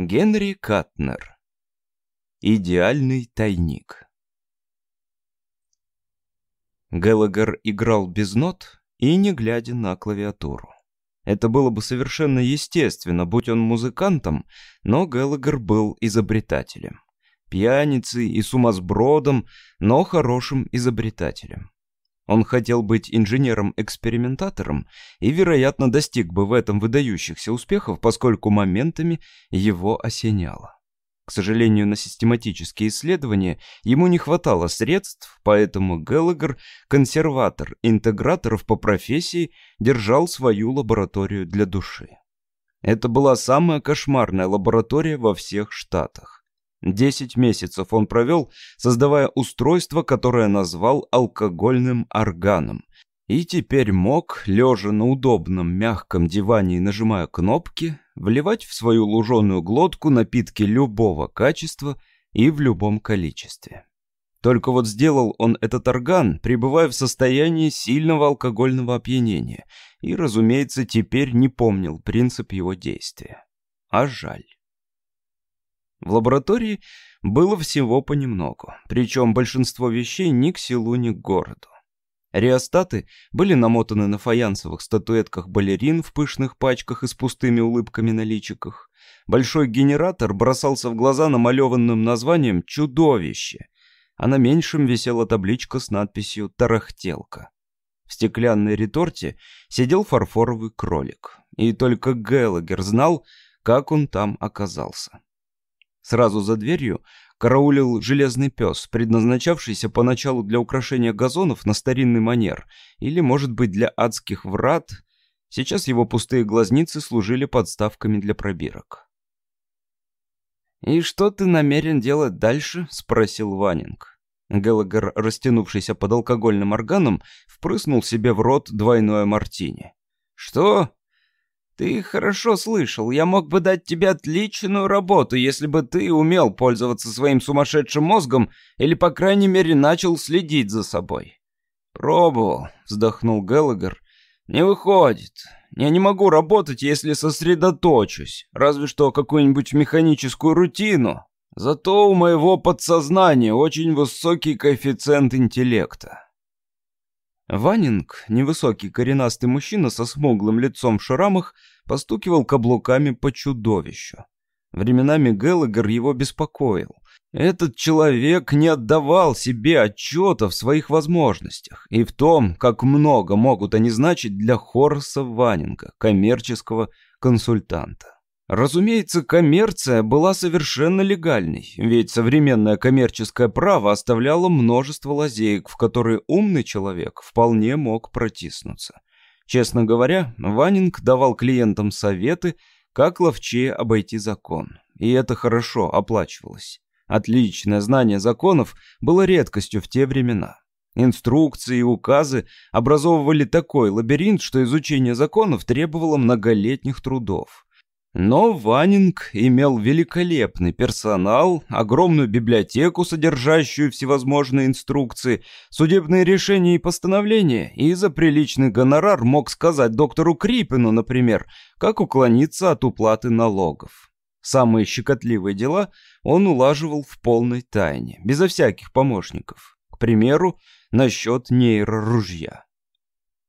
Генри Катнер. Идеальный тайник. Геллагер играл без нот и не глядя на клавиатуру. Это было бы совершенно естественно, будь он музыкантом, но Геллагер был изобретателем. Пьяницей и сумасбродом, но хорошим изобретателем. Он хотел быть инженером-экспериментатором и, вероятно, достиг бы в этом выдающихся успехов, поскольку моментами его осеняло. К сожалению, на систематические исследования ему не хватало средств, поэтому Геллагер, консерватор интеграторов по профессии, держал свою лабораторию для души. Это была самая кошмарная лаборатория во всех штатах. Десять месяцев он провел, создавая устройство, которое назвал алкогольным органом. И теперь мог, лежа на удобном мягком диване и нажимая кнопки, вливать в свою луженую глотку напитки любого качества и в любом количестве. Только вот сделал он этот орган, пребывая в состоянии сильного алкогольного опьянения, и, разумеется, теперь не помнил принцип его действия. А жаль. В лаборатории было всего понемногу, причем большинство вещей ни к селу, ни к городу. Реостаты были намотаны на фаянсовых статуэтках балерин в пышных пачках и с пустыми улыбками на личиках. Большой генератор бросался в глаза намалеванным названием «Чудовище», а на меньшем висела табличка с надписью «Тарахтелка». В стеклянной реторте сидел фарфоровый кролик, и только Геллагер знал, как он там оказался. Сразу за дверью караулил железный пес, предназначавшийся поначалу для украшения газонов на старинный манер, или, может быть, для адских врат. Сейчас его пустые глазницы служили подставками для пробирок. «И что ты намерен делать дальше?» — спросил Ванинг. Геллагер, растянувшийся под алкогольным органом, впрыснул себе в рот двойное мартини. «Что? «Ты хорошо слышал. Я мог бы дать тебе отличную работу, если бы ты умел пользоваться своим сумасшедшим мозгом или, по крайней мере, начал следить за собой». «Пробовал», — вздохнул Геллагер. «Не выходит. Я не могу работать, если сосредоточусь. Разве что какую-нибудь механическую рутину. Зато у моего подсознания очень высокий коэффициент интеллекта». Ванинг, невысокий коренастый мужчина со смуглым лицом в шрамах, постукивал каблуками по чудовищу. Временами Геллагер его беспокоил. Этот человек не отдавал себе отчета в своих возможностях и в том, как много могут они значить для Хорса Ванинга, коммерческого консультанта. Разумеется, коммерция была совершенно легальной, ведь современное коммерческое право оставляло множество лазеек, в которые умный человек вполне мог протиснуться. Честно говоря, Ванинг давал клиентам советы, как ловчее обойти закон, и это хорошо оплачивалось. Отличное знание законов было редкостью в те времена. Инструкции и указы образовывали такой лабиринт, что изучение законов требовало многолетних трудов. Но Ванинг имел великолепный персонал, огромную библиотеку, содержащую всевозможные инструкции, судебные решения и постановления, и за приличный гонорар мог сказать доктору Крипину, например, как уклониться от уплаты налогов. Самые щекотливые дела он улаживал в полной тайне, безо всяких помощников. К примеру, насчет нейроружья.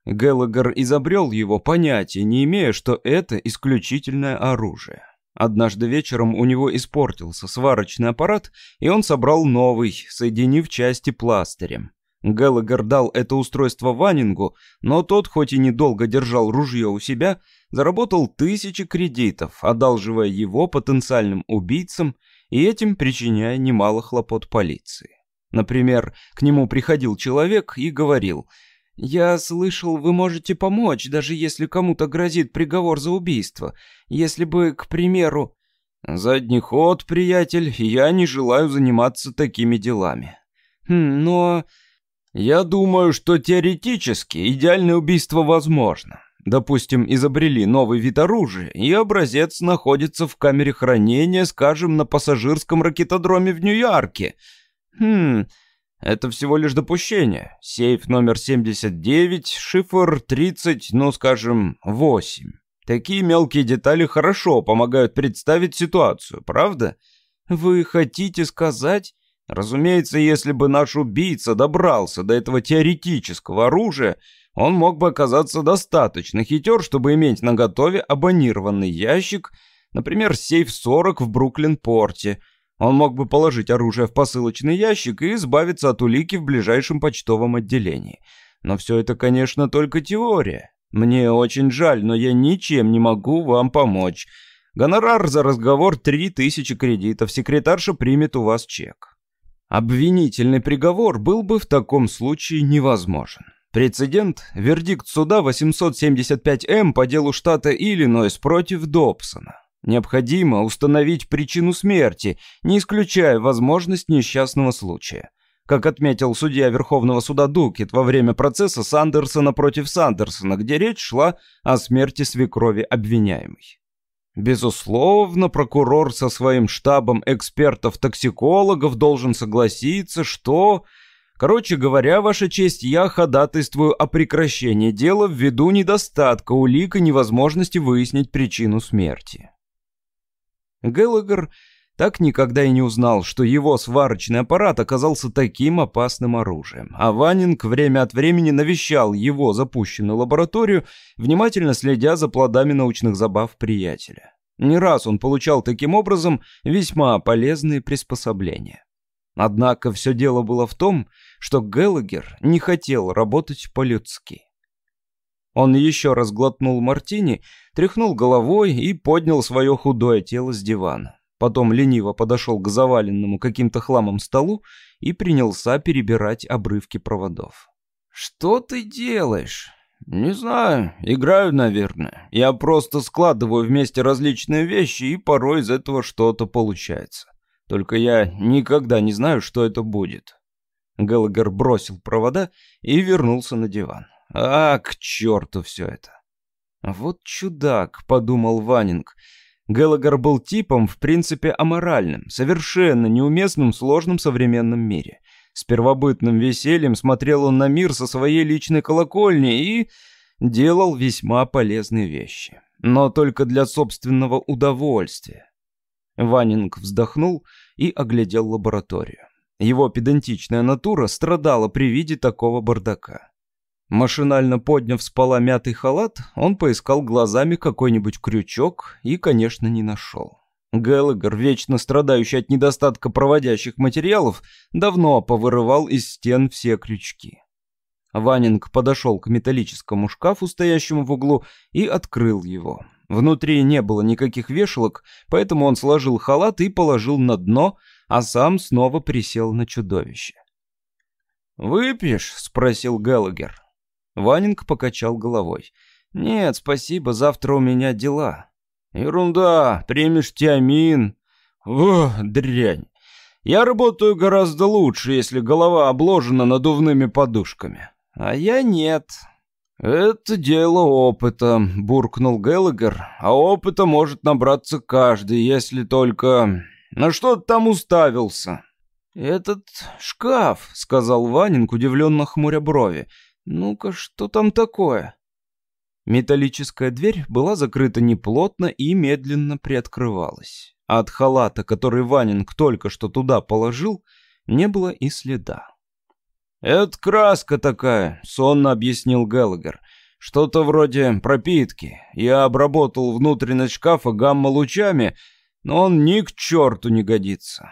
Геллагер изобрел его, понятия не имея, что это исключительное оружие. Однажды вечером у него испортился сварочный аппарат, и он собрал новый, соединив части пластырем. Геллагер дал это устройство Ванингу, но тот, хоть и недолго держал ружье у себя, заработал тысячи кредитов, одалживая его потенциальным убийцам и этим причиняя немало хлопот полиции. Например, к нему приходил человек и говорил – «Я слышал, вы можете помочь, даже если кому-то грозит приговор за убийство. Если бы, к примеру...» «Задний ход, приятель, я не желаю заниматься такими делами». «Хм, но...» «Я думаю, что теоретически идеальное убийство возможно. Допустим, изобрели новый вид оружия, и образец находится в камере хранения, скажем, на пассажирском ракетодроме в Нью-Йорке. Хм, это всего лишь допущение. Сейф номер 79, шифр 30, ну, скажем, 8. Такие мелкие детали хорошо помогают представить ситуацию, правда? Вы хотите сказать... Разумеется, если бы наш убийца добрался до этого теоретического оружия, он мог бы оказаться достаточно хитер, чтобы иметь наготове абонированный ящик, например, сейф-40 в Бруклин-порте. Он мог бы положить оружие в посылочный ящик и избавиться от улики в ближайшем почтовом отделении. Но все это, конечно, только теория. Мне очень жаль, но я ничем не могу вам помочь. Гонорар за разговор 3000 кредитов. Секретарша примет у вас чек. Обвинительный приговор был бы в таком случае невозможен. Прецедент – вердикт суда 875М по делу штата Иллинойс против Добсона. Необходимо установить причину смерти, не исключая возможность несчастного случая. Как отметил судья Верховного суда Дукет во время процесса Сандерсона против Сандерсона, где речь шла о смерти свекрови обвиняемой. Безусловно, прокурор со своим штабом экспертов-токсикологов должен согласиться, что... Короче говоря, Ваша честь, я ходатайствую о прекращении дела ввиду недостатка улик и невозможности выяснить причину смерти. Геллагер так никогда и не узнал, что его сварочный аппарат оказался таким опасным оружием, а Ванинг время от времени навещал его запущенную лабораторию, внимательно следя за плодами научных забав приятеля. Не раз он получал таким образом весьма полезные приспособления. Однако все дело было в том, что Геллагер не хотел работать по-людски. Он еще раз глотнул мартини, тряхнул головой и поднял свое худое тело с дивана. Потом лениво подошел к заваленному каким-то хламом столу и принялся перебирать обрывки проводов. «Что ты делаешь?» «Не знаю. Играю, наверное. Я просто складываю вместе различные вещи, и порой из этого что-то получается. Только я никогда не знаю, что это будет». Геллагер бросил провода и вернулся на диван. «А, к черту все это!» «Вот чудак», — подумал Ванинг, — Геллагер был типом, в принципе, аморальным, совершенно неуместным в сложном современном мире. С первобытным весельем смотрел он на мир со своей личной колокольни и делал весьма полезные вещи. Но только для собственного удовольствия. Ванинг вздохнул и оглядел лабораторию. Его педантичная натура страдала при виде такого бардака. Машинально подняв с пола мятый халат, он поискал глазами какой-нибудь крючок и, конечно, не нашел. Геллагер, вечно страдающий от недостатка проводящих материалов, давно повырывал из стен все крючки. Ванинг подошел к металлическому шкафу, стоящему в углу, и открыл его. Внутри не было никаких вешалок, поэтому он сложил халат и положил на дно, а сам снова присел на чудовище. «Выпьешь?» — спросил Геллагер. Ванинг покачал головой. «Нет, спасибо, завтра у меня дела». «Ерунда, примешь тиамин». «Ох, дрянь. Я работаю гораздо лучше, если голова обложена надувными подушками». «А я нет». «Это дело опыта», — буркнул Геллагер. «А опыта может набраться каждый, если только...» «На что ты там уставился?» «Этот шкаф», — сказал Ванинг, удивленно хмуря брови. «Ну-ка, что там такое?» Металлическая дверь была закрыта неплотно и медленно приоткрывалась. От халата, который Ванинг только что туда положил, не было и следа. «Это краска такая», — сонно объяснил Геллагер. «Что-то вроде пропитки. Я обработал внутренность шкафа гамма-лучами, но он ни к черту не годится».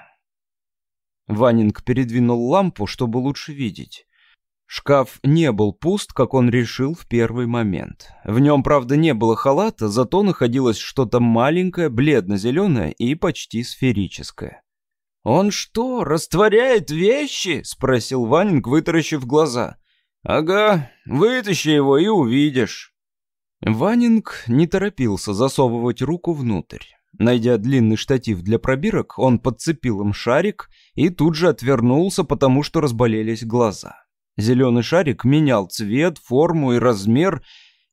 Ванинг передвинул лампу, чтобы лучше видеть. Шкаф не был пуст, как он решил в первый момент. В нем, правда, не было халата, зато находилось что-то маленькое, бледно-зеленое и почти сферическое. «Он что, растворяет вещи?» — спросил Ванинг, вытаращив глаза. «Ага, вытащи его и увидишь». Ванинг не торопился засовывать руку внутрь. Найдя длинный штатив для пробирок, он подцепил им шарик и тут же отвернулся, потому что разболелись глаза. Зеленый шарик менял цвет, форму и размер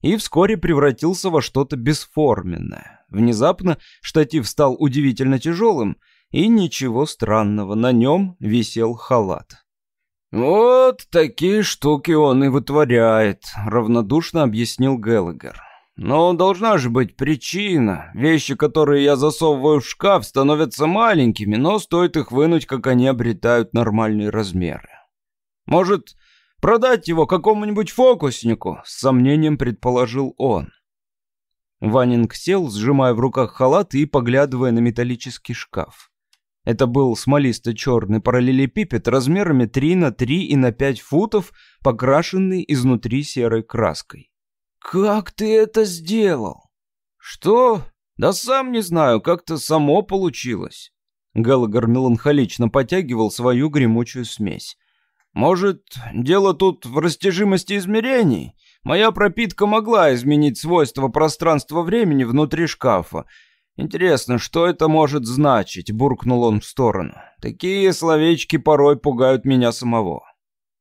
и вскоре превратился во что-то бесформенное. Внезапно штатив стал удивительно тяжелым, и ничего странного, на нем висел халат. «Вот такие штуки он и вытворяет», — равнодушно объяснил Геллагер. Но должна же быть причина. Вещи, которые я засовываю в шкаф, становятся маленькими, но стоит их вынуть, как они обретают нормальные размеры. Может, продать его какому-нибудь фокуснику? С сомнением предположил он. Ванинг сел, сжимая в руках халат и поглядывая на металлический шкаф. Это был смолисто-черный параллелепипед размерами 3 на 3 и на 5 футов, покрашенный изнутри серой краской. «Как ты это сделал?» «Что? Да сам не знаю, как-то само получилось». Галагар меланхолично потягивал свою гремучую смесь. «Может, дело тут в растяжимости измерений? Моя пропитка могла изменить свойства пространства-времени внутри шкафа, «Интересно, что это может значить?» — буркнул он в сторону. «Такие словечки порой пугают меня самого».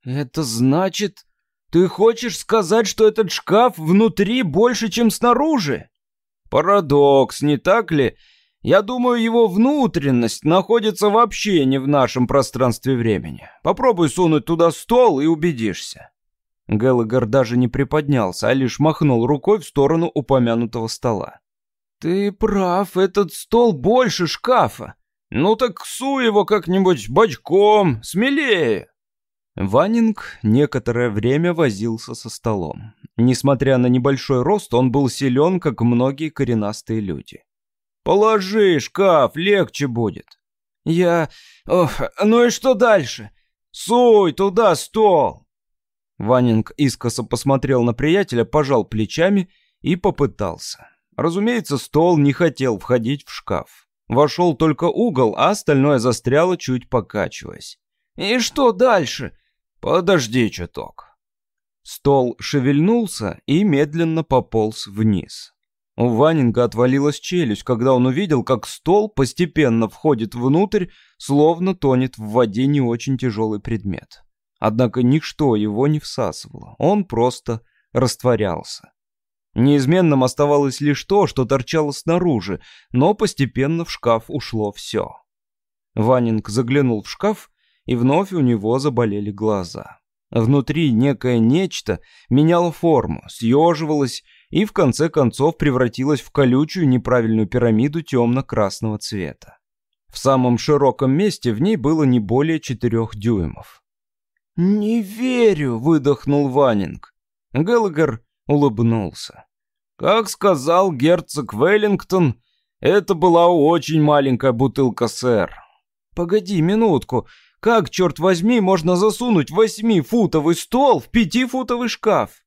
«Это значит, ты хочешь сказать, что этот шкаф внутри больше, чем снаружи?» «Парадокс, не так ли? Я думаю, его внутренность находится вообще не в нашем пространстве времени. Попробуй сунуть туда стол и убедишься». Геллагер даже не приподнялся, а лишь махнул рукой в сторону упомянутого стола. «Ты прав, этот стол больше шкафа. Ну так суй его как-нибудь бочком, смелее!» Ванинг некоторое время возился со столом. Несмотря на небольшой рост, он был силен, как многие коренастые люди. «Положи шкаф, легче будет». «Я... Ох, ну и что дальше?» «Суй туда стол!» Ванинг искоса посмотрел на приятеля, пожал плечами и попытался. Разумеется, стол не хотел входить в шкаф. Вошел только угол, а остальное застряло, чуть покачиваясь. «И что дальше?» «Подожди чуток». Стол шевельнулся и медленно пополз вниз. У Ванинга отвалилась челюсть, когда он увидел, как стол постепенно входит внутрь, словно тонет в воде не очень тяжелый предмет. Однако ничто его не всасывало, он просто растворялся. Неизменным оставалось лишь то, что торчало снаружи, но постепенно в шкаф ушло все. Ванинг заглянул в шкаф, и вновь у него заболели глаза. Внутри некое нечто меняло форму, съеживалось и в конце концов превратилось в колючую неправильную пирамиду темно-красного цвета. В самом широком месте в ней было не более четырех дюймов. «Не верю!» — выдохнул Ванинг. Геллагер улыбнулся. Как сказал герцог Веллингтон, это была очень маленькая бутылка, сэр. Погоди минутку, как, черт возьми, можно засунуть восьмифутовый стол в пятифутовый шкаф?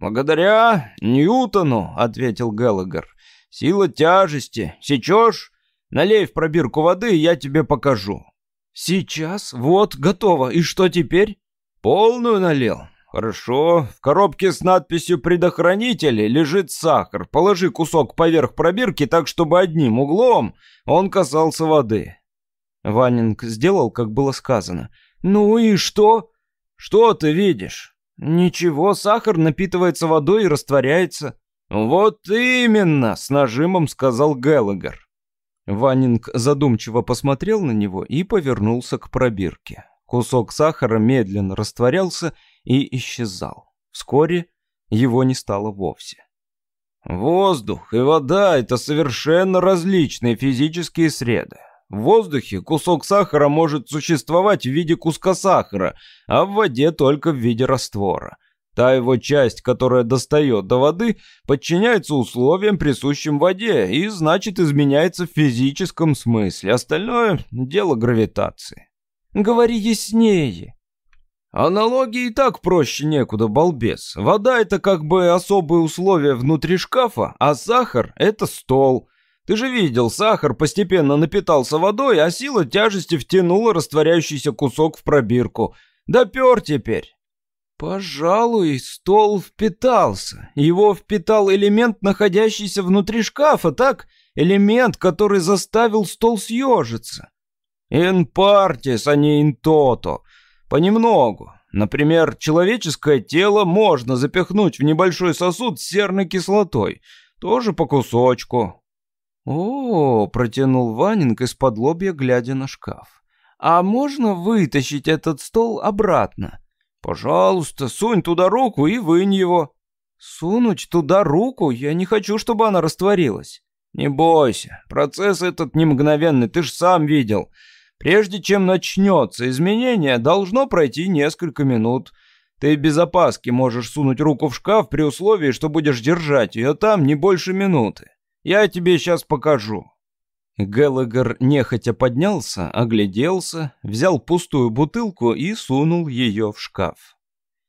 Благодаря Ньютону, ответил Геллагер. Сила тяжести. Сечешь? Налей в пробирку воды, я тебе покажу. Сейчас? Вот, готово. И что теперь? Полную налил. «Хорошо. В коробке с надписью «Предохранители» лежит сахар. Положи кусок поверх пробирки так, чтобы одним углом он касался воды». Ванинг сделал, как было сказано. «Ну и что?» «Что ты видишь?» «Ничего, сахар напитывается водой и растворяется». «Вот именно!» — с нажимом сказал Геллагер. Ванинг задумчиво посмотрел на него и повернулся к пробирке. Кусок сахара медленно растворялся и исчезал. Вскоре его не стало вовсе. Воздух и вода — это совершенно различные физические среды. В воздухе кусок сахара может существовать в виде куска сахара, а в воде только в виде раствора. Та его часть, которая достает до воды, подчиняется условиям, присущим воде, и значит изменяется в физическом смысле. Остальное — дело гравитации. Говори яснее. Аналогии и так проще некуда, балбес. Вода — это как бы особые условия внутри шкафа, а сахар — это стол. Ты же видел, сахар постепенно напитался водой, а сила тяжести втянула растворяющийся кусок в пробирку. Допер теперь. Пожалуй, стол впитался. Его впитал элемент, находящийся внутри шкафа, так? Элемент, который заставил стол съежиться. «In partis, а не in toto». Понемногу. Например, человеческое тело можно запихнуть в небольшой сосуд с серной кислотой. Тоже по кусочку. О, протянул Ванинг из-под лобья, глядя на шкаф. А можно вытащить этот стол обратно? Пожалуйста, сунь туда руку и вынь его. Сунуть туда руку? Я не хочу, чтобы она растворилась. Не бойся, процесс этот не мгновенный, ты ж сам видел. Прежде чем начнется изменение, должно пройти несколько минут. Ты без опаски можешь сунуть руку в шкаф при условии, что будешь держать ее там не больше минуты. Я тебе сейчас покажу». Геллагер нехотя поднялся, огляделся, взял пустую бутылку и сунул ее в шкаф.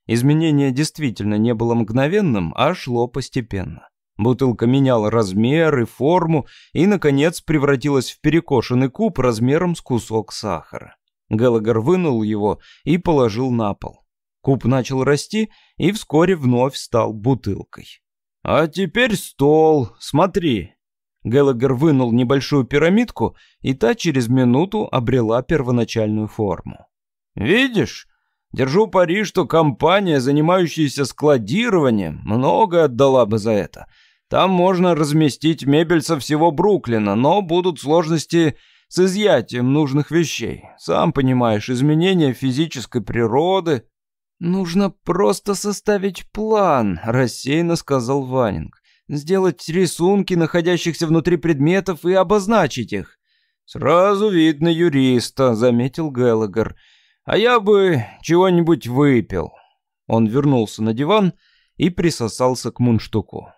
Изменение действительно не было мгновенным, а шло постепенно. Бутылка меняла размер и форму и, наконец, превратилась в перекошенный куб размером с кусок сахара. Геллагер вынул его и положил на пол. Куб начал расти и вскоре вновь стал бутылкой. «А теперь стол, смотри!» Геллагер вынул небольшую пирамидку, и та через минуту обрела первоначальную форму. «Видишь? Держу пари, что компания, занимающаяся складированием, много отдала бы за это. Там можно разместить мебель со всего Бруклина, но будут сложности с изъятием нужных вещей. Сам понимаешь, изменения физической природы. Нужно просто составить план, рассеянно сказал Ванинг. Сделать рисунки находящихся внутри предметов и обозначить их. Сразу видно юриста, заметил Геллагер. А я бы чего-нибудь выпил. Он вернулся на диван и присосался к мундштуку.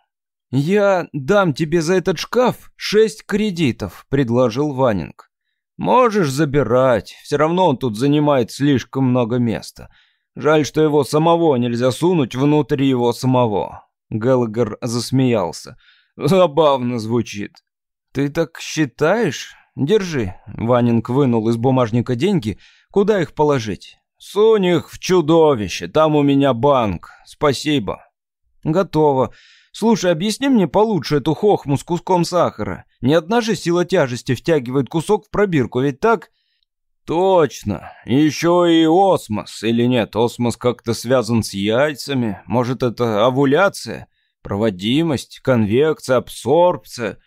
«Я дам тебе за этот шкаф шесть кредитов», — предложил Ванинг. «Можешь забирать, все равно он тут занимает слишком много места. Жаль, что его самого нельзя сунуть внутрь его самого». Геллагер засмеялся. «Забавно звучит». «Ты так считаешь? Держи». Ванинг вынул из бумажника деньги. «Куда их положить?» «Сунь их в чудовище, там у меня банк. Спасибо». «Готово. Слушай, объясни мне получше эту хохму с куском сахара. Ни одна же сила тяжести втягивает кусок в пробирку, ведь так? Точно. Еще и осмос. Или нет, осмос как-то связан с яйцами. Может, это овуляция? Проводимость, конвекция, абсорбция.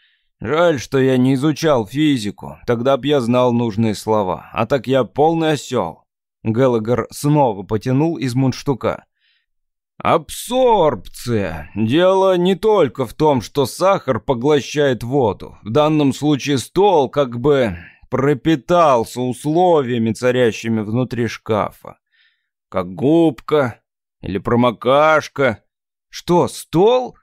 Жаль, что я не изучал физику. Тогда б я знал нужные слова. А так я полный осел. Геллагер снова потянул из мундштука. Абсорбция. Дело не только в том, что сахар поглощает воду. В данном случае стол как бы пропитался условиями, царящими внутри шкафа. Как губка или промокашка. Что, стол?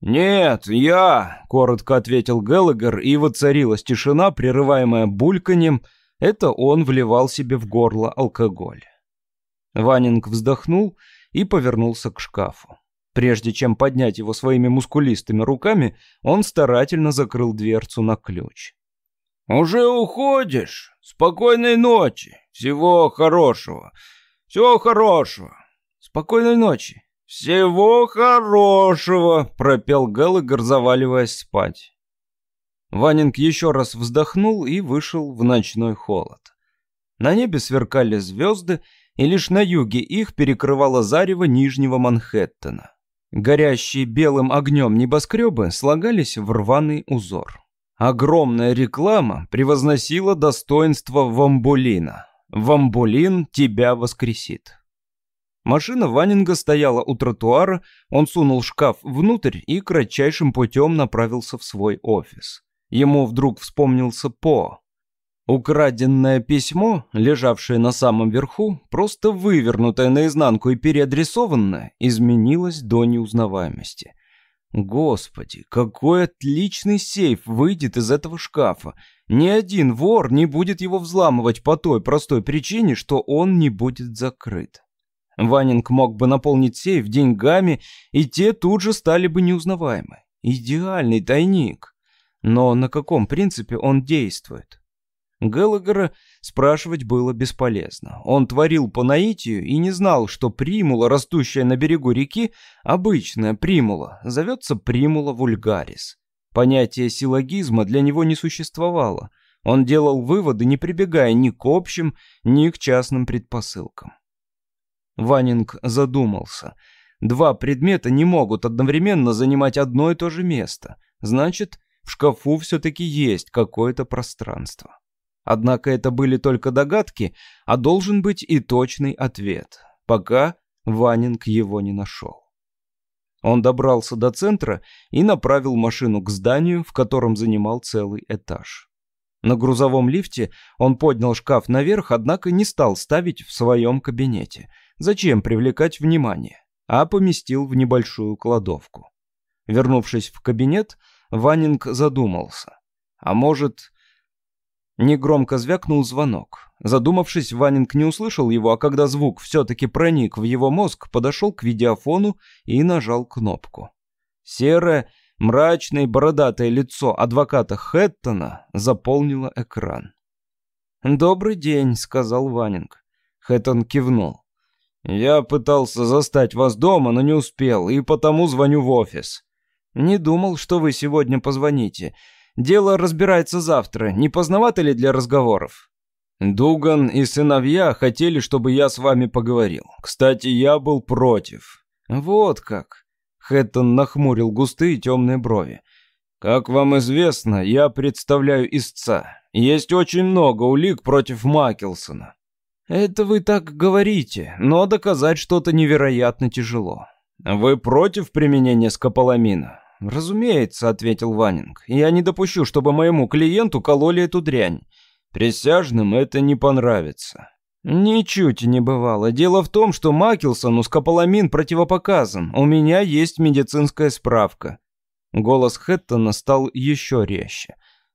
Нет, я, коротко ответил Геллагер, и воцарилась тишина, прерываемая бульканьем. Это он вливал себе в горло алкоголь. Ванинг вздохнул и повернулся к шкафу. Прежде чем поднять его своими мускулистыми руками, он старательно закрыл дверцу на ключ. «Уже уходишь? Спокойной ночи! Всего хорошего! Всего хорошего! Спокойной ночи!» «Всего хорошего!» — пропел Геллагер, заваливаясь спать. Ванинг еще раз вздохнул и вышел в ночной холод. На небе сверкали звезды, и лишь на юге их перекрывало зарево Нижнего Манхэттена. Горящие белым огнем небоскребы слагались в рваный узор. Огромная реклама превозносила достоинство Вамбулина. «Вамбулин тебя воскресит». Машина Ванинга стояла у тротуара, он сунул шкаф внутрь и кратчайшим путем направился в свой офис. Ему вдруг вспомнился По. Украденное письмо, лежавшее на самом верху, просто вывернутое наизнанку и переадресованное, изменилось до неузнаваемости. Господи, какой отличный сейф выйдет из этого шкафа. Ни один вор не будет его взламывать по той простой причине, что он не будет закрыт. Ванинг мог бы наполнить сейф деньгами, и те тут же стали бы неузнаваемы. Идеальный тайник. Но на каком принципе он действует? Геллагера спрашивать было бесполезно. Он творил по наитию и не знал, что примула, растущая на берегу реки, обычная примула, зовется примула вульгарис. Понятие силлогизма для него не существовало. Он делал выводы, не прибегая ни к общим, ни к частным предпосылкам. Ванинг задумался. Два предмета не могут одновременно занимать одно и то же место. Значит, в шкафу все-таки есть какое-то пространство. Однако это были только догадки, а должен быть и точный ответ. Пока Ванинг его не нашел. Он добрался до центра и направил машину к зданию, в котором занимал целый этаж. На грузовом лифте он поднял шкаф наверх, однако не стал ставить в своем кабинете. Зачем привлекать внимание? А поместил в небольшую кладовку. Вернувшись в кабинет, Ванинг задумался. А может... Негромко звякнул звонок. Задумавшись, Ванинг не услышал его, а когда звук все-таки проник в его мозг, подошел к видеофону и нажал кнопку. Серое, мрачное бородатое лицо адвоката Хэттона заполнило экран. «Добрый день», — сказал Ванинг. Хэттон кивнул. «Я пытался застать вас дома, но не успел, и потому звоню в офис». «Не думал, что вы сегодня позвоните. Дело разбирается завтра. Не поздновато ли для разговоров?» Дуган и сыновья хотели, чтобы я с вами поговорил. Кстати, я был против. Вот как. Хэттон нахмурил густые темные брови. Как вам известно, я представляю истца. Есть очень много улик против Макелсона. Это вы так говорите, но доказать что-то невероятно тяжело. Вы против применения скополамина? Разумеется, ответил Ванинг. Я не допущу, чтобы моему клиенту кололи эту дрянь. Присяжным это не понравится. Ничуть не бывало. Дело в том, что Макелсону скополамин противопоказан. У меня есть медицинская справка. Голос Хэттона стал еще резче.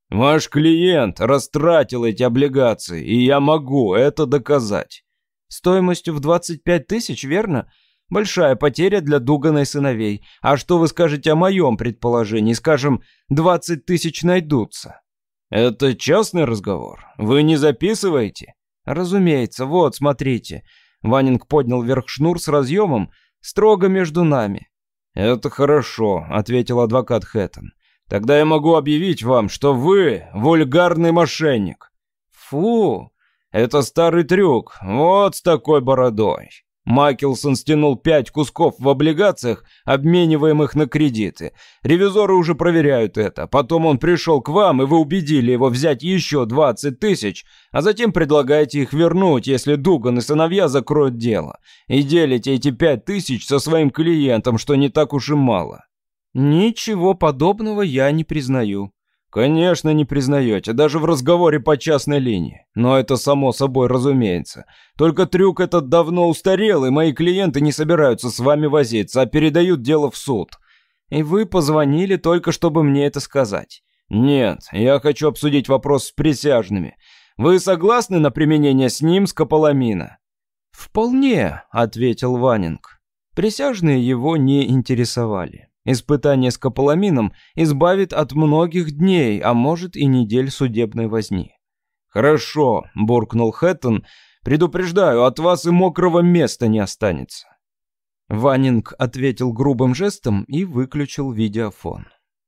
Ваш клиент растратил эти облигации, и я могу это доказать. Стоимостью в 25 тысяч, верно? Большая потеря для Дугана и сыновей. А что вы скажете о моем предположении? Скажем, 20 тысяч найдутся. «Это частный разговор? Вы не записываете?» «Разумеется. Вот, смотрите». Ванинг поднял вверх шнур с разъемом. «Строго между нами». «Это хорошо», — ответил адвокат Хэттон. «Тогда я могу объявить вам, что вы вульгарный мошенник». «Фу, это старый трюк. Вот с такой бородой». Макелсон стянул пять кусков в облигациях, обмениваемых на кредиты. Ревизоры уже проверяют это. Потом он пришел к вам, и вы убедили его взять еще 20 тысяч, а затем предлагаете их вернуть, если Дуган и сыновья закроют дело. И делите эти пять тысяч со своим клиентом, что не так уж и мало. Ничего подобного я не признаю. Конечно, не признаете, даже в разговоре по частной линии. Но это само собой разумеется. Только трюк этот давно устарел, и мои клиенты не собираются с вами возиться, а передают дело в суд. И вы позвонили только, чтобы мне это сказать. Нет, я хочу обсудить вопрос с присяжными. Вы согласны на применение с ним скополамина? Вполне, ответил Ванинг. Присяжные его не интересовали. Испытание с кополамином избавит от многих дней, а может и недель судебной возни. «Хорошо», — буркнул Хэттон, — «предупреждаю, от вас и мокрого места не останется». Ванинг ответил грубым жестом и выключил видеофон.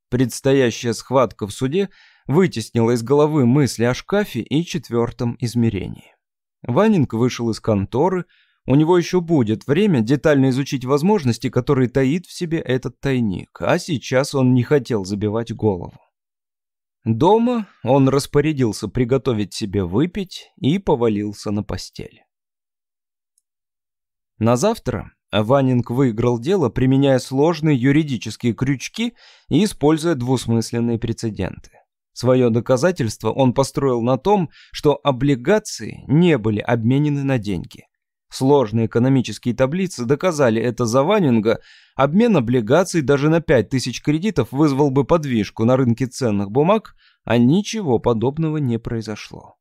Предстоящая схватка в суде вытеснила из головы мысли о шкафе и четвертом измерении. Ванинг вышел из конторы, у него еще будет время детально изучить возможности, которые таит в себе этот тайник, а сейчас он не хотел забивать голову. Дома он распорядился приготовить себе выпить и повалился на постель. На завтра Ванинг выиграл дело, применяя сложные юридические крючки и используя двусмысленные прецеденты. Свое доказательство он построил на том, что облигации не были обменены на деньги. Сложные экономические таблицы доказали это за Ванинга. Обмен облигаций даже на 5000 кредитов вызвал бы подвижку на рынке ценных бумаг, а ничего подобного не произошло.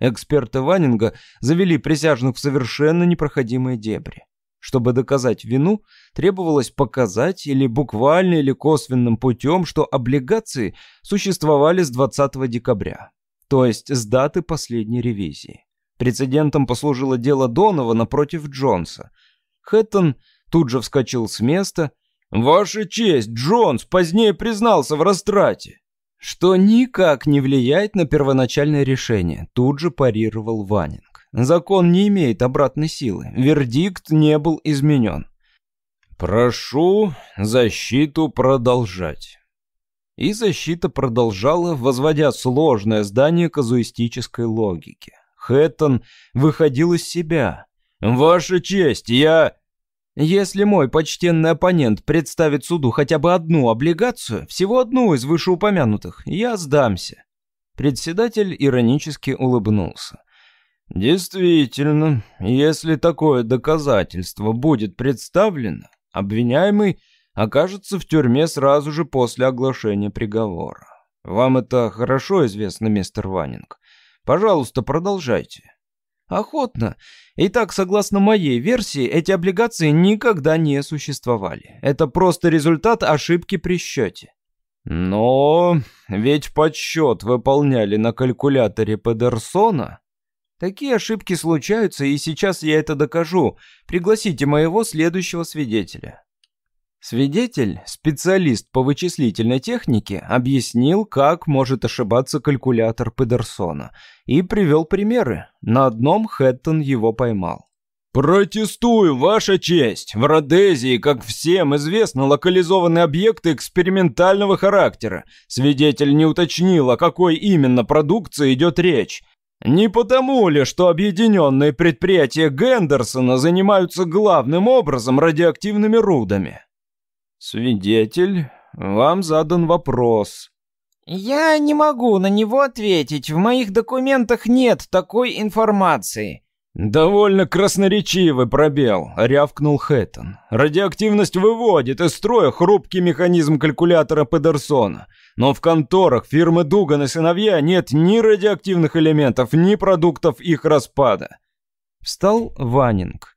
Эксперты Ванинга завели присяжных в совершенно непроходимые дебри. Чтобы доказать вину, требовалось показать или буквально или косвенным путем, что облигации существовали с 20 декабря, то есть с даты последней ревизии. Прецедентом послужило дело Донована против Джонса. Хэттон тут же вскочил с места. «Ваша честь, Джонс позднее признался в растрате!» Что никак не влияет на первоначальное решение, тут же парировал Ванинг. Закон не имеет обратной силы, вердикт не был изменен. «Прошу защиту продолжать». И защита продолжала, возводя сложное здание казуистической логики. Хэттон выходил из себя. «Ваша честь, я...» Если мой почтенный оппонент представит суду хотя бы одну облигацию, всего одну из вышеупомянутых, я сдамся. Председатель иронически улыбнулся. Действительно, если такое доказательство будет представлено, обвиняемый окажется в тюрьме сразу же после оглашения приговора. Вам это хорошо известно, мистер Ванинг. Пожалуйста, продолжайте. Охотно. Итак, согласно моей версии, эти облигации никогда не существовали. Это просто результат ошибки при счете. Но ведь подсчет выполняли на калькуляторе Педерсона. Такие ошибки случаются, и сейчас я это докажу. Пригласите моего следующего свидетеля. Свидетель, специалист по вычислительной технике, объяснил, как может ошибаться калькулятор Педерсона, и привел примеры. На одном Хэттон его поймал. «Протестую, Ваша честь! В Родезии, как всем известно, локализованы объекты экспериментального характера. Свидетель не уточнил, о какой именно продукции идет речь. Не потому ли, что объединенные предприятия Гендерсона занимаются главным образом радиоактивными рудами?» «Свидетель, вам задан вопрос». «Я не могу на него ответить. В моих документах нет такой информации». «Довольно красноречивый пробел», — рявкнул Хэттон. «Радиоактивность выводит из строя хрупкий механизм калькулятора Педерсона. Но в конторах фирмы Дуган и сыновья нет ни радиоактивных элементов, ни продуктов их распада». Встал Ванинг.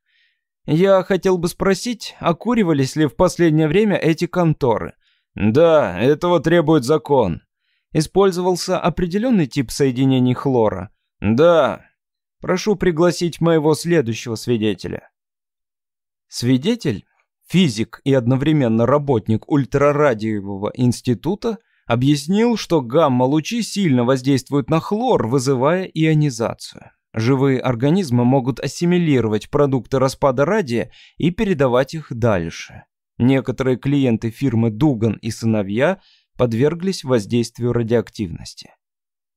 Я хотел бы спросить, окуривались ли в последнее время эти конторы? Да, этого требует закон. Использовался определенный тип соединений хлора? Да. Прошу пригласить моего следующего свидетеля. Свидетель, физик и одновременно работник ультрарадиового института, объяснил, что гамма-лучи сильно воздействуют на хлор, вызывая ионизацию. Живые организмы могут ассимилировать продукты распада радия и передавать их дальше. Некоторые клиенты фирмы Дуган и сыновья подверглись воздействию радиоактивности.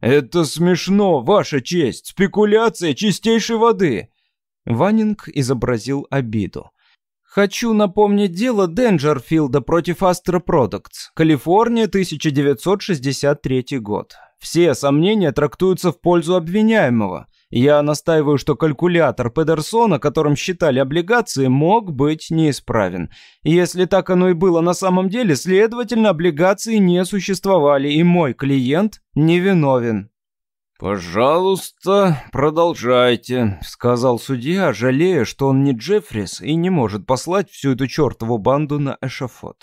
«Это смешно, Ваша честь! Спекуляция чистейшей воды!» Ванинг изобразил обиду. «Хочу напомнить дело Денджерфилда против Astra Products, Калифорния, 1963 год. Все сомнения трактуются в пользу обвиняемого. Я настаиваю, что калькулятор Педерсона, которым считали облигации, мог быть неисправен. Если так оно и было на самом деле, следовательно, облигации не существовали, и мой клиент невиновен. «Пожалуйста, продолжайте», — сказал судья, жалея, что он не Джеффрис и не может послать всю эту чертову банду на эшафот.